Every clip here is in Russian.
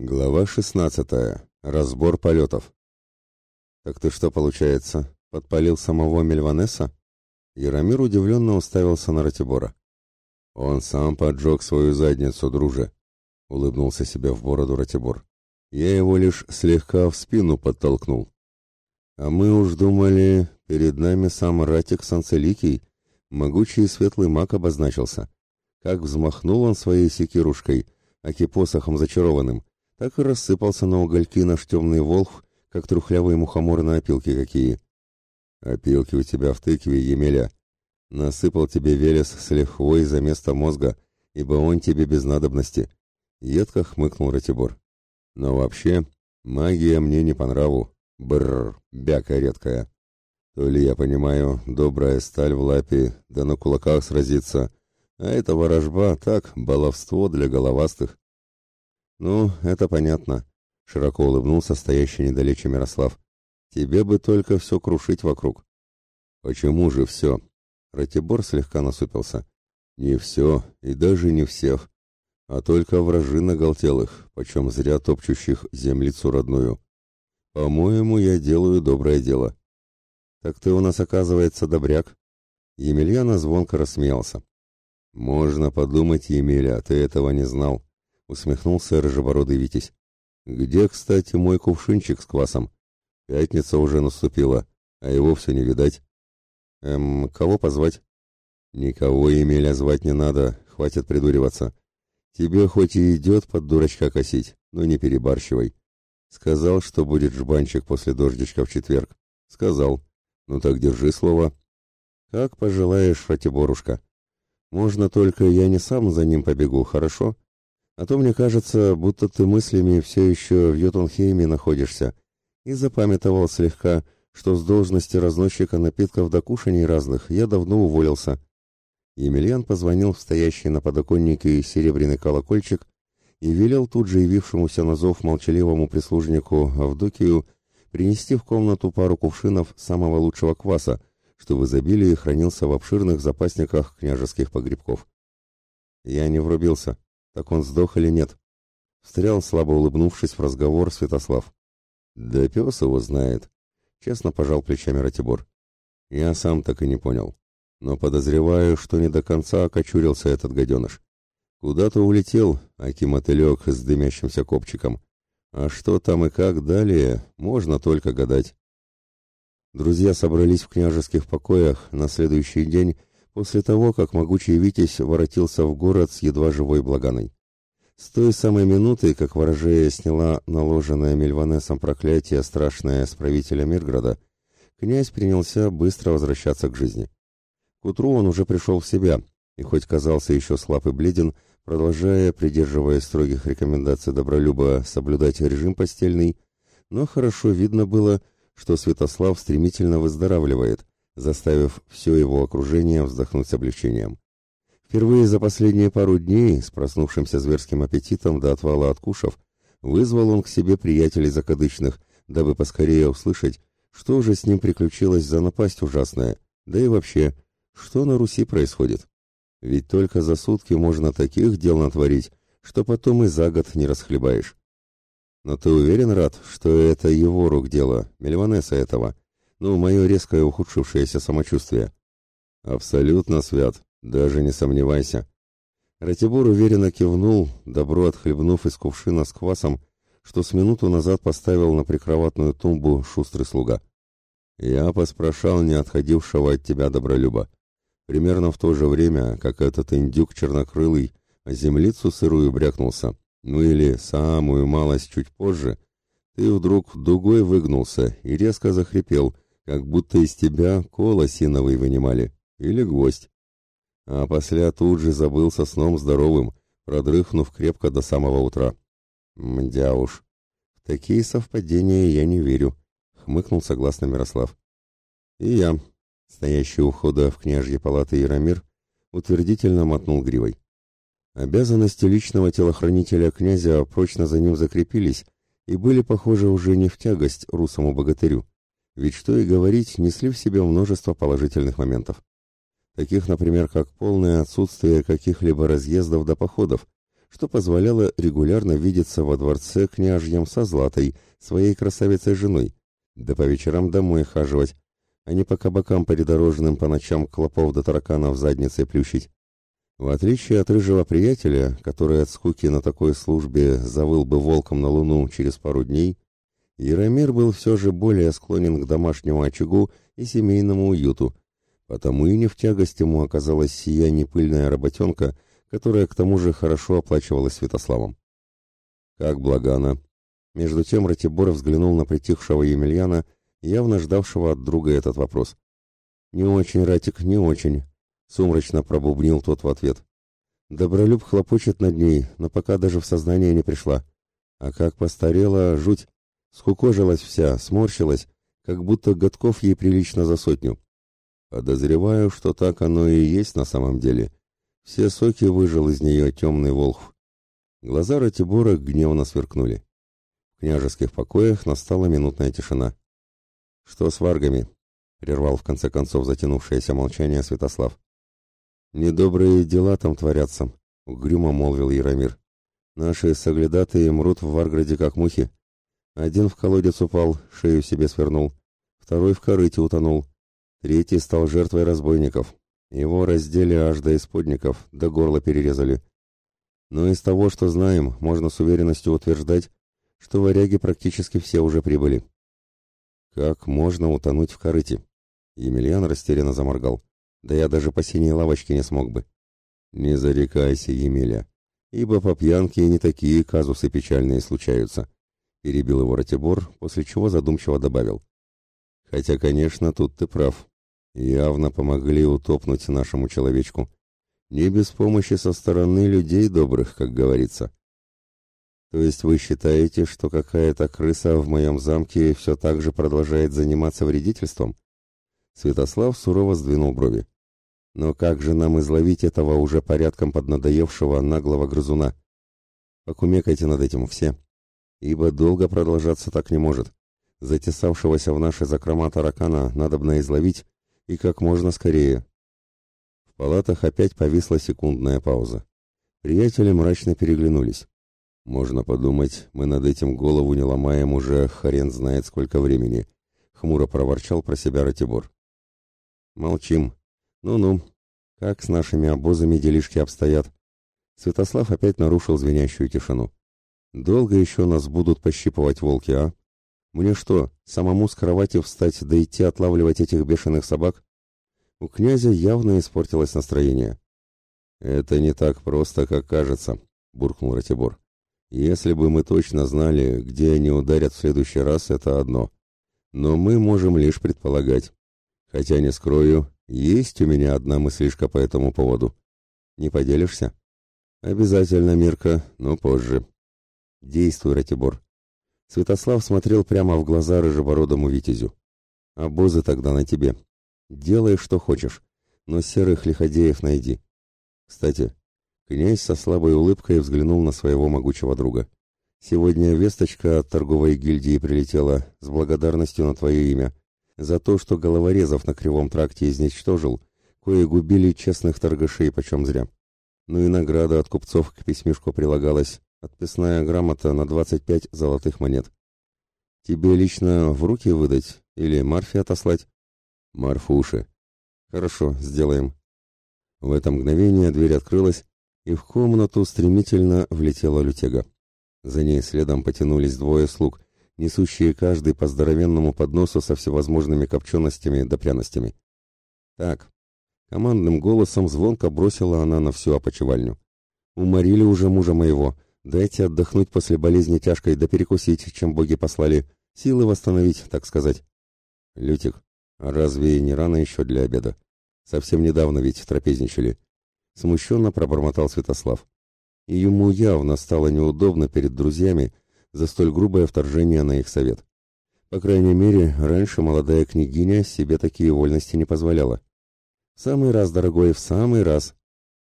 Глава 16. Разбор полетов. Так ты что получается, подпалил самого Мельванеса? Яромир удивленно уставился на Ратибора. Он сам поджег свою задницу, друже, улыбнулся себе в бороду Ратибор. Я его лишь слегка в спину подтолкнул. А мы уж думали, перед нами сам Ратик Санцеликий, могучий и светлый маг обозначился. Как взмахнул он своей секирушкой, аки посохом зачарованным, так и рассыпался на угольки наш темный волх, как трухлявые мухоморы на опилки какие. Опилки у тебя в тыкве, Емеля. Насыпал тебе Велес с лихвой за место мозга, ибо он тебе без надобности. Едко хмыкнул Ратибор. Но вообще, магия мне не по нраву. Бррр, бяка редкая. То ли я понимаю, добрая сталь в лапе, да на кулаках сразиться, а это ворожба, так, баловство для головастых. «Ну, это понятно», — широко улыбнулся стоящий недалече Мирослав. «Тебе бы только все крушить вокруг». «Почему же все?» Ратибор слегка насупился. «Не все, и даже не всех, а только вражин наголтелых, почем зря топчущих землицу родную. По-моему, я делаю доброе дело». «Так ты у нас, оказывается, добряк?» Емельяна звонко рассмеялся. «Можно подумать, Емеля, ты этого не знал усмехнулся рыжебородый Витязь. Где, кстати, мой кувшинчик с квасом? Пятница уже наступила, а его все не видать. Эм, кого позвать? Никого, Емеля, звать не надо, хватит придуриваться. Тебе хоть и идет под дурачка косить, но не перебарщивай. Сказал, что будет жбанчик после дождичка в четверг. Сказал. Ну так держи слово. Как пожелаешь, Ратиборушка. Можно только я не сам за ним побегу, хорошо? А то мне кажется, будто ты мыслями все еще в Йотунхейме находишься, и запамятовал слегка, что с должности разносчика напитков до кушаний разных я давно уволился. Емельян позвонил в стоящий на подоконнике серебряный колокольчик и велел тут же явившемуся на зов молчаливому прислужнику Авдокию принести в комнату пару кувшинов самого лучшего кваса, что в изобилии хранился в обширных запасниках княжеских погребков. Я не врубился. Так он сдох или нет? Встрял, слабо улыбнувшись в разговор Святослав. Да пес его знает. Честно пожал плечами Ратибор. Я сам так и не понял. Но подозреваю, что не до конца окочурился этот гаденыш. Куда-то улетел, аки мотылек с дымящимся копчиком. А что там и как далее, можно только гадать. Друзья собрались в княжеских покоях на следующий день после того, как могучий Витязь воротился в город с едва живой благаной. С той самой минуты, как ворожея сняла наложенное Мельванесом проклятие страшное с правителя Мирграда, князь принялся быстро возвращаться к жизни. К утру он уже пришел в себя, и хоть казался еще слаб и бледен, продолжая, придерживаясь строгих рекомендаций Добролюба, соблюдать режим постельный, но хорошо видно было, что Святослав стремительно выздоравливает, заставив все его окружение вздохнуть с облегчением. Впервые за последние пару дней, с проснувшимся зверским аппетитом до отвала откушав, вызвал он к себе приятелей закадычных, дабы поскорее услышать, что же с ним приключилось за напасть ужасная, да и вообще, что на Руси происходит. Ведь только за сутки можно таких дел натворить, что потом и за год не расхлебаешь. Но ты уверен, Рад, что это его рук дело, Мельванеса этого, ну, мое резкое ухудшившееся самочувствие. Абсолютно свят, даже не сомневайся. Ратибор уверенно кивнул, добро отхлебнув из кувшина с квасом, что с минуту назад поставил на прикроватную тумбу шустрый слуга. Я поспрашал не отходившего от тебя добролюба. Примерно в то же время, как этот индюк чернокрылый о землицу сырую брякнулся, ну или самую малость чуть позже, ты вдруг дугой выгнулся и резко захрипел — как будто из тебя кол осиновый вынимали, или гвоздь. А после тут же забылся сном здоровым, продрыхнув крепко до самого утра. Мдя уж, в такие совпадения я не верю, хмыкнул согласно Мирослав. И я, стоящий у входа в княжьи палаты Яромир, утвердительно мотнул гривой. Обязанности личного телохранителя князя прочно за ним закрепились и были, похоже, уже не в тягость русому богатырю. Ведь что и говорить, несли в себе множество положительных моментов. Таких, например, как полное отсутствие каких-либо разъездов до походов, что позволяло регулярно видеться во дворце княжьем со Златой, своей красавицей женой, да по вечерам домой хаживать, а не по кабакам придорожным по ночам клопов до тараканов задницей плющить. В отличие от рыжего приятеля, который от скуки на такой службе завыл бы волком на луну через пару дней, Яромир был все же более склонен к домашнему очагу и семейному уюту, потому и не в тягость ему оказалась сия непыльная работенка, которая к тому же хорошо оплачивалась Святославом. Как благо она! Между тем Ратибор взглянул на притихшего Емельяна, явно ждавшего от друга этот вопрос. «Не очень, Ратик, не очень», — сумрачно пробубнил тот в ответ. Добролюб хлопочет над ней, но пока даже в сознание не пришла. А как постарела, жуть. Скукожилась вся, сморщилась, как будто годков ей прилично за сотню. Подозреваю, что так оно и есть на самом деле. Все соки выжил из нее темный волхв. Глаза Ратибора гневно сверкнули. В княжеских покоях настала минутная тишина. «Что с варгами?» — прервал в конце концов затянувшееся молчание Святослав. «Недобрые дела там творятся», — угрюмо молвил Яромир. «Наши соглядатые мрут в Варграде как мухи. Один в колодец упал, шею себе свернул, второй в корыте утонул, третий стал жертвой разбойников. Его раздели аж до исподников, до горла перерезали. Но из того, что знаем, можно с уверенностью утверждать, что варяги практически все уже прибыли. Как можно утонуть в корыте? Емельян растерянно заморгал. Да я даже по синей лавочке не смог бы. Не зарекайся, Емеля, ибо по пьянке не такие казусы печальные случаются. Перебил его Ратибор, после чего задумчиво добавил. Хотя, конечно, тут ты прав. Явно помогли утопнуть нашему человечку. Не без помощи со стороны людей добрых, как говорится. То есть вы считаете, что какая-то крыса в моем замке все так же продолжает заниматься вредительством? Святослав сурово сдвинул брови. Но как же нам изловить этого уже порядком поднадоевшего наглого грызуна? Покумекайте над этим все. Ибо долго продолжаться так не может. Затесавшегося в наши закрома таракана надобно изловить, и как можно скорее. В палатах опять повисла секундная пауза. Приятели мрачно переглянулись. Можно подумать, мы над этим голову не ломаем уже хрен знает сколько времени, хмуро проворчал про себя Ратибор. Молчим. Ну-ну. Как с нашими обозами делишки обстоят? Святослав опять нарушил звенящую тишину. Долго еще нас будут пощипывать волки, а? Мне что, самому с кровати встать да идти отлавливать этих бешеных собак? У князя явно испортилось настроение. Это не так просто, как кажется, буркнул Ратибор. Если бы мы точно знали, где они ударят в следующий раз, это одно. Но мы можем лишь предполагать. Хотя, не скрою, есть у меня одна мыслишка по этому поводу. Не поделишься? Обязательно, Мирка, но позже. Действуй, Ратибор. Святослав смотрел прямо в глаза рыжебородому витязю. Обозы тогда на тебе. Делай, что хочешь, но серых лиходеев найди. Кстати, Князь со слабой улыбкой взглянул на своего могучего друга. «Сегодня весточка от торговой гильдии прилетела с благодарностью на твое имя. За то, что головорезов на Кривом тракте изничтожил, кое губили честных торгашей почем зря. Ну и награда от купцов к письмишку прилагалась, отписная грамота на 25 золотых монет. Тебе лично в руки выдать или Марфе отослать?» «Марфуши». «Хорошо, сделаем». В это мгновение дверь открылась, и в комнату стремительно влетела лютега. За ней следом потянулись двое слуг, несущие каждый по здоровенному подносу со всевозможными копченостями да пряностями. «Так», — командным голосом звонко бросила она на всю опочивальню. «Уморили уже мужа моего. Дайте отдохнуть после болезни тяжкой да перекусить, чем боги послали. Силы восстановить, так сказать». «Лютик, а разве не рано еще для обеда? Совсем недавно ведь трапезничали смущенно пробормотал Святослав. И ему явно стало неудобно перед друзьями за столь грубое вторжение на их совет. По крайней мере, раньше молодая княгиня себе такие вольности не позволяла. «В самый раз, дорогой, в самый раз!»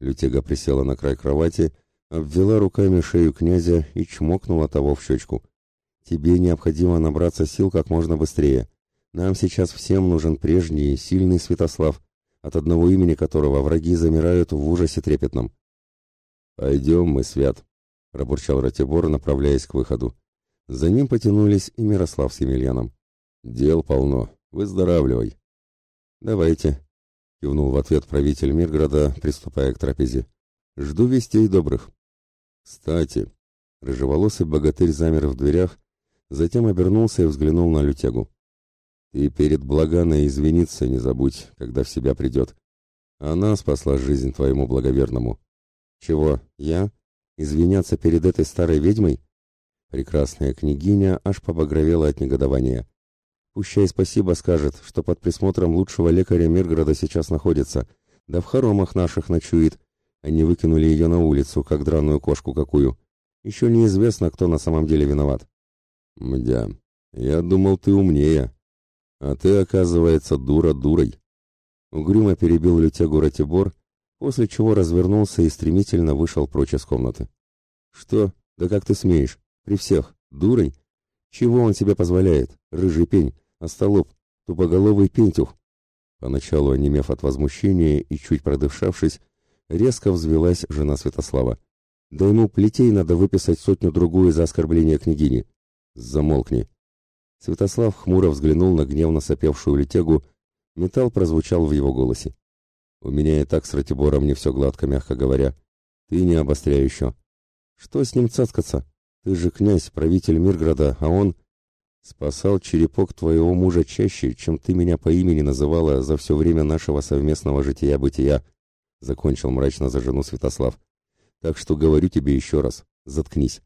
Лютега присела на край кровати, обвела руками шею князя и чмокнула того в щечку. «Тебе необходимо набраться сил как можно быстрее. Нам сейчас всем нужен прежний, сильный Святослав, от одного имени которого враги замирают в ужасе трепетном. «Пойдем мы, Свят», — пробурчал Ратибор, направляясь к выходу. За ним потянулись и Мирослав с Емельяном. «Дел полно. Выздоравливай». «Давайте», — кивнул в ответ правитель Мирграда, приступая к трапезе. «Жду вестей добрых». «Кстати», — рыжеволосый богатырь замер в дверях, затем обернулся и взглянул на Лютегу. «Ты перед Благаной извиниться не забудь, когда в себя придет. Она спасла жизнь твоему благоверному». «Чего, я? Извиняться перед этой старой ведьмой?» Прекрасная княгиня аж побагровела от негодования. Пущай спасибо скажет, что под присмотром лучшего лекаря Мирграда сейчас находится, да в хоромах наших ночует. Они выкинули ее на улицу, как драную кошку какую. Еще неизвестно, кто на самом деле виноват. Мдя, я думал, ты умнее. А ты, оказывается, дура дурой. Угрюмо перебил лютягу Ратибор, после чего развернулся и стремительно вышел прочь из комнаты. Что? Да как ты смеешь? При всех? Дурой? Чего он себе позволяет? Рыжий пень, остолоп, тупоголовый пентюх. Поначалу, онемев от возмущения и чуть продышавшись, резко взвелась жена Святослава. Да ему плетей надо выписать сотню-другую за оскорбление княгини. Замолкни. Святослав хмуро взглянул на гневно сопевшую летегу, металл прозвучал в его голосе. У меня и так с Ратибором не все гладко, мягко говоря. Ты не обостряй еще. Что с ним цацкаться? Ты же князь, правитель Мирграда, а он... Спасал черепок твоего мужа чаще, чем ты меня по имени называла за все время нашего совместного жития-бытия, — закончил мрачно за жену Святослав. Так что говорю тебе еще раз, заткнись.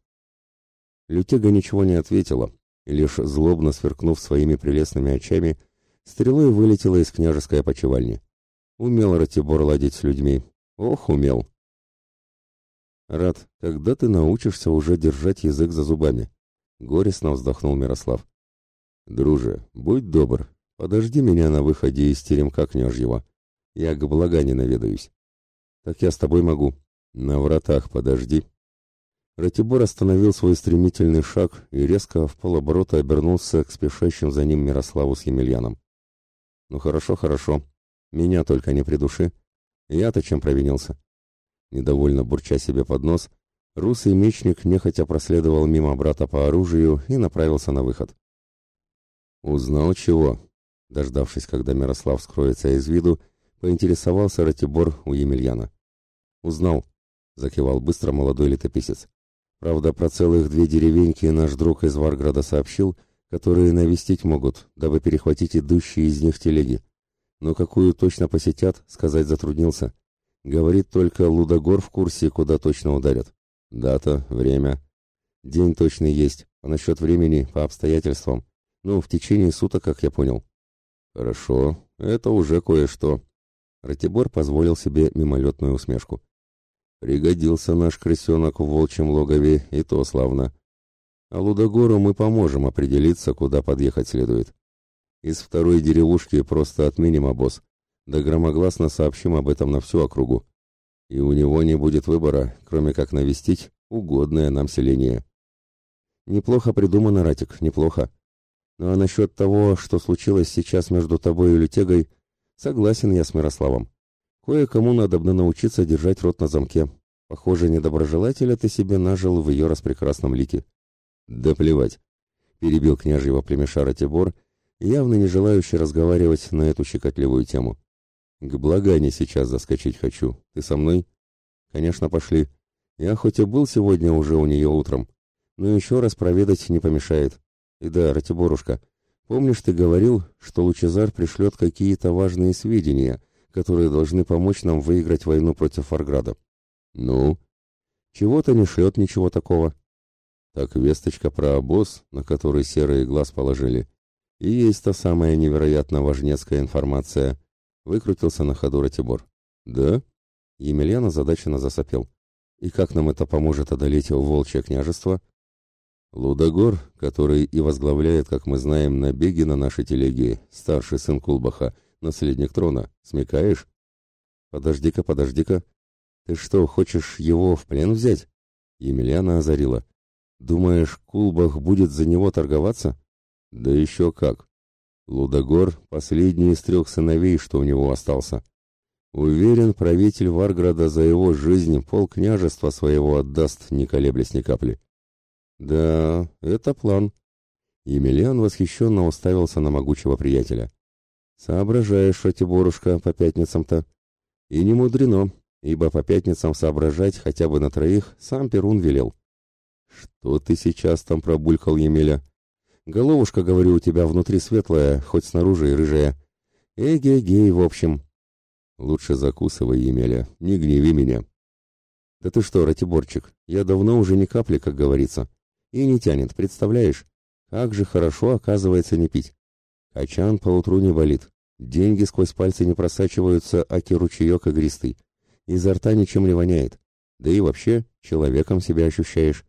Лютега ничего не ответила, лишь злобно сверкнув своими прелестными очами, стрелой вылетела из княжеской опочивальни. Умел Ратибор ладить с людьми. Ох, умел. Рад, когда ты научишься уже держать язык за зубами? Горестно вздохнул Мирослав. Друже, будь добр, подожди меня на выходе из теремка княжьего. Я к благане наведаюсь. Так я с тобой могу. На вратах подожди. Ратибор остановил свой стремительный шаг и резко в полоборота обернулся к спешащим за ним Мирославу с Емельяном. «Ну хорошо, хорошо. Меня только не придуши. Я-то чем провинился?» Недовольно бурча себе под нос, русый мечник нехотя проследовал мимо брата по оружию и направился на выход. «Узнал чего?» Дождавшись, когда Мирослав скроется из виду, поинтересовался Ратибор у Емельяна. «Узнал», — закивал быстро молодой летописец. «Правда, про целых две деревеньки наш друг из Варграда сообщил, которые навестить могут, дабы перехватить идущие из них телеги. Но какую точно посетят, сказать затруднился. Говорит только Лудогор в курсе, куда точно ударят. Дата, время. День точный есть, а насчет времени по обстоятельствам. Ну, в течение суток, как я понял. Хорошо, это уже кое-что. Ратибор позволил себе мимолетную усмешку. Пригодился наш крысенок в волчьем логове, и то славно. А Лудогору мы поможем определиться, куда подъехать следует. Из второй деревушки просто отменим обоз, да громогласно сообщим об этом на всю округу. И у него не будет выбора, кроме как навестить угодное нам селение. Неплохо придумано, Ратик, неплохо. Ну а насчет того, что случилось сейчас между тобой и Лютегой, согласен я с Мирославом. Кое-кому надо бы научиться держать рот на замке. Похоже, недоброжелателя ты себе нажил в ее распрекрасном лике. Да плевать, перебил княжьего племеша Ратибор, явно не желающий разговаривать на эту щекотливую тему. К Благане сейчас заскочить хочу. Ты со мной? Конечно, пошли. Я хоть и был сегодня уже у нее утром, но еще раз проведать не помешает. И да, Ратиборушка, помнишь, ты говорил, что Лучезар пришлет какие-то важные сведения, которые должны помочь нам выиграть войну против Фарграда? Ну? Чего-то не шлет ничего такого. Так весточка про обоз, на который серый глаз положили, и есть та самая невероятно важнецкая информация, Выкрутился на ходу Ратибор. «Да?» Емельян озадаченно засопел. «И как нам это поможет одолеть волчье княжество?» Лудогор, который и возглавляет, как мы знаем, набеги на нашей телеге, старший сын Кулбаха, наследник трона. Смекаешь? Подожди-ка, подожди-ка. Ты что, хочешь его в плен взять? Емельяна озарила. Думаешь, Кулбах будет за него торговаться? Да еще как. Лудогор — последний из трех сыновей, что у него остался. Уверен, правитель Варграда за его жизнь пол княжества своего отдаст, не колеблясь ни капли. Да, это план. Емельян восхищенно уставился на могучего приятеля. Соображаешь, Ратиборушка, по пятницам-то. И не мудрено, ибо по пятницам соображать хотя бы на троих сам Перун велел. Что ты сейчас там пробулькал, Емеля? Головушка, говорю, у тебя внутри светлая, хоть снаружи и рыжая. Эгей-гей, в общем. Лучше закусывай, Емеля, не гневи меня. Да ты что, Ратиборчик, я давно уже ни капли, как говорится. И не тянет, представляешь? Как же хорошо, оказывается, не пить. Качан поутру не болит. Деньги сквозь пальцы не просачиваются, аки ручеек игристый. Изо рта ничем не воняет. Да и вообще, человеком себя ощущаешь.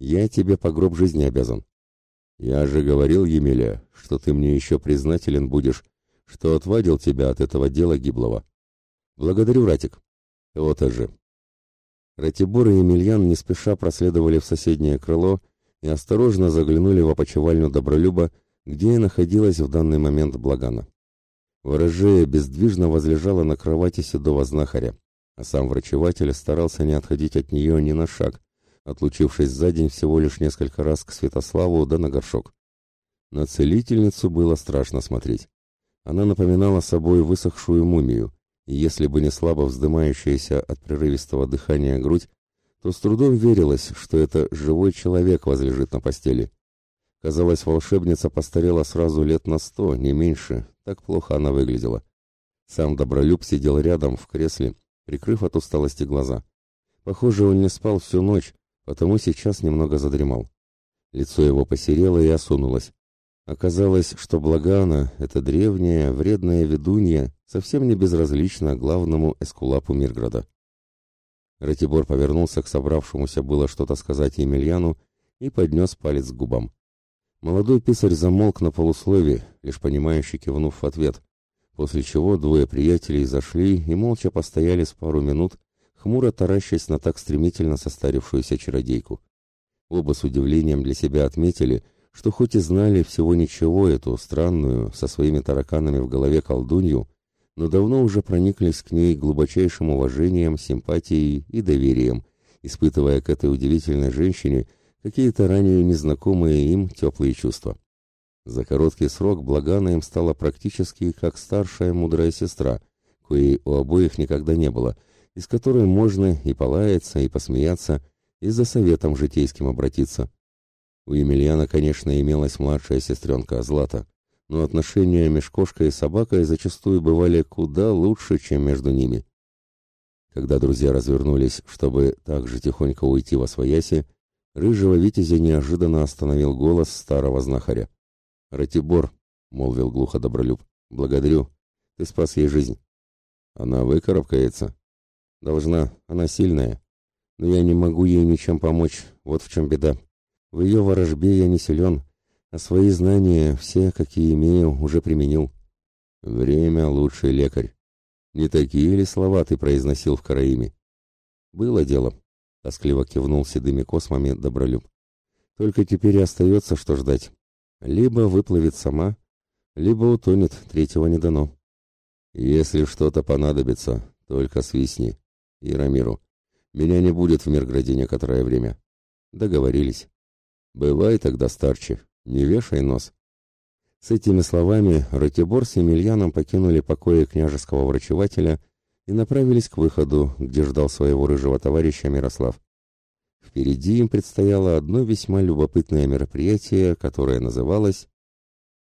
Я тебе по гроб жизни обязан. Я же говорил, Емеля, что ты мне еще признателен будешь, что отвадил тебя от этого дела гиблого. Благодарю, Ратик. Вот же. Ратибор и Емельян не спеша проследовали в соседнее крыло и осторожно заглянули в опочивальню Добролюба, где и находилась в данный момент Благана. Ворожея бездвижно возлежала на кровати седого знахаря, а сам врачеватель старался не отходить от нее ни на шаг, отлучившись за день всего лишь несколько раз к Святославу да на горшок. На целительницу было страшно смотреть. Она напоминала собой высохшую мумию, и если бы не слабо вздымающаяся от прерывистого дыхания грудь, то с трудом верилось, что это живой человек возлежит на постели. Казалось, волшебница постарела сразу лет на сто, не меньше, так плохо она выглядела. Сам Добролюб сидел рядом в кресле, прикрыв от усталости глаза. Похоже, он не спал всю ночь, потому сейчас немного задремал. Лицо его посерело и осунулось. Оказалось, что Благана, эта древняя, вредная ведунья, совсем не безразлична главному эскулапу Мирграда. Ратибор повернулся к собравшемуся было что-то сказать Емельяну и поднес палец к губам. Молодой писарь замолк на полуслове, лишь понимающе кивнув в ответ, после чего двое приятелей зашли и молча постояли с пару минут, хмуро таращась на так стремительно состарившуюся чародейку. Оба с удивлением для себя отметили, что хоть и знали всего ничего эту странную, со своими тараканами в голове колдунью, но давно уже прониклись к ней глубочайшим уважением, симпатией и доверием, испытывая к этой удивительной женщине какие-то ранее незнакомые им теплые чувства. За короткий срок Благана им стала практически как старшая мудрая сестра, коей у обоих никогда не было – из которой можно и полаяться, и посмеяться, и за советом житейским обратиться. У Емельяна, конечно, имелась младшая сестренка Злата, но отношения между кошкой и собакой зачастую бывали куда лучше, чем между ними. Когда друзья развернулись, чтобы так же тихонько уйти во свояси, рыжего витязя неожиданно остановил голос старого знахаря. «Ратибор», — молвил глухо Добролюб, — «благодарю. Ты спас ей жизнь». «Она выкарабкается?» Должна, она сильная. Но я не могу ей ничем помочь, вот в чем беда. В ее ворожбе я не силен, а свои знания, все, какие имею, уже применил. Время — лучший лекарь. Не такие ли слова ты произносил в Караиме? Было дело, — тоскливо кивнул седыми космами Добролюб. Только теперь и остается, что ждать. Либо выплывет сама, либо утонет, третьего не дано. Если что-то понадобится, только свистни и Рамиру. Меня не будет в Мирграде некоторое время. Договорились. Бывай тогда старче, не вешай нос. С этими словами Ратибор с Емельяном покинули покои княжеского врачевателя и направились к выходу, где ждал своего рыжего товарища Мирослав. Впереди им предстояло одно весьма любопытное мероприятие, которое называлось